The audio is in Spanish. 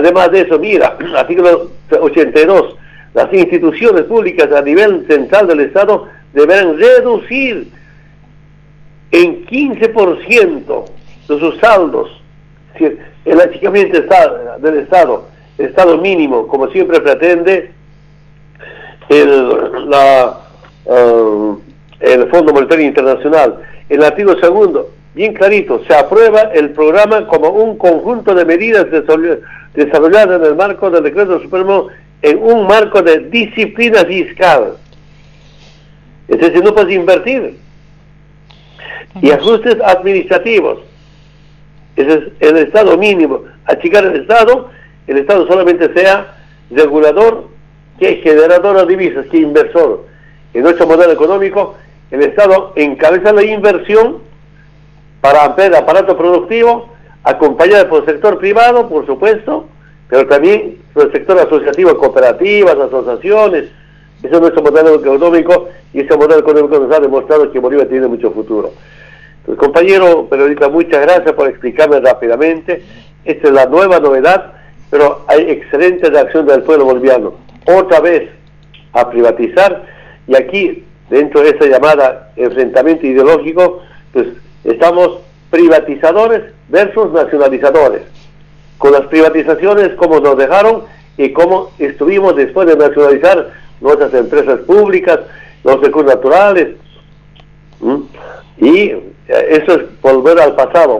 Además de eso, mira, artículo 82, las instituciones públicas a nivel central del Estado deberán reducir en 15% de sus saldos el achicamiento del Estado, el Estado mínimo, como siempre pretende el, la, uh, el Fondo Monetario Internacional. El artículo segundo, bien clarito, se aprueba el programa como un conjunto de medidas desarrolladas en el marco del decreto supremo en un marco de disciplina fiscal. Es decir, no puedes invertir. Y ajustes administrativos. Ese es el Estado mínimo. Achicar el Estado, el Estado solamente sea regulador que generador de divisas, que inversor. En nuestro modelo económico, el Estado encabeza la inversión para ampliar el aparato productivo, acompañado por el sector privado, por supuesto, pero también por el sector asociativo, cooperativas, asociaciones. Ese es nuestro modelo económico y ese modelo económico nos ha demostrado que Bolivia tiene mucho futuro. Entonces, compañero periodista, muchas gracias por explicarme rápidamente. Esta es la nueva novedad, pero hay excelente reacción del pueblo boliviano. Otra vez a privatizar y aquí, dentro de esa llamada enfrentamiento ideológico, pues estamos privatizadores versus nacionalizadores. Con las privatizaciones, como nos dejaron y cómo estuvimos después de nacionalizar nuestras empresas públicas, los recursos naturales. Y eso es volver al pasado.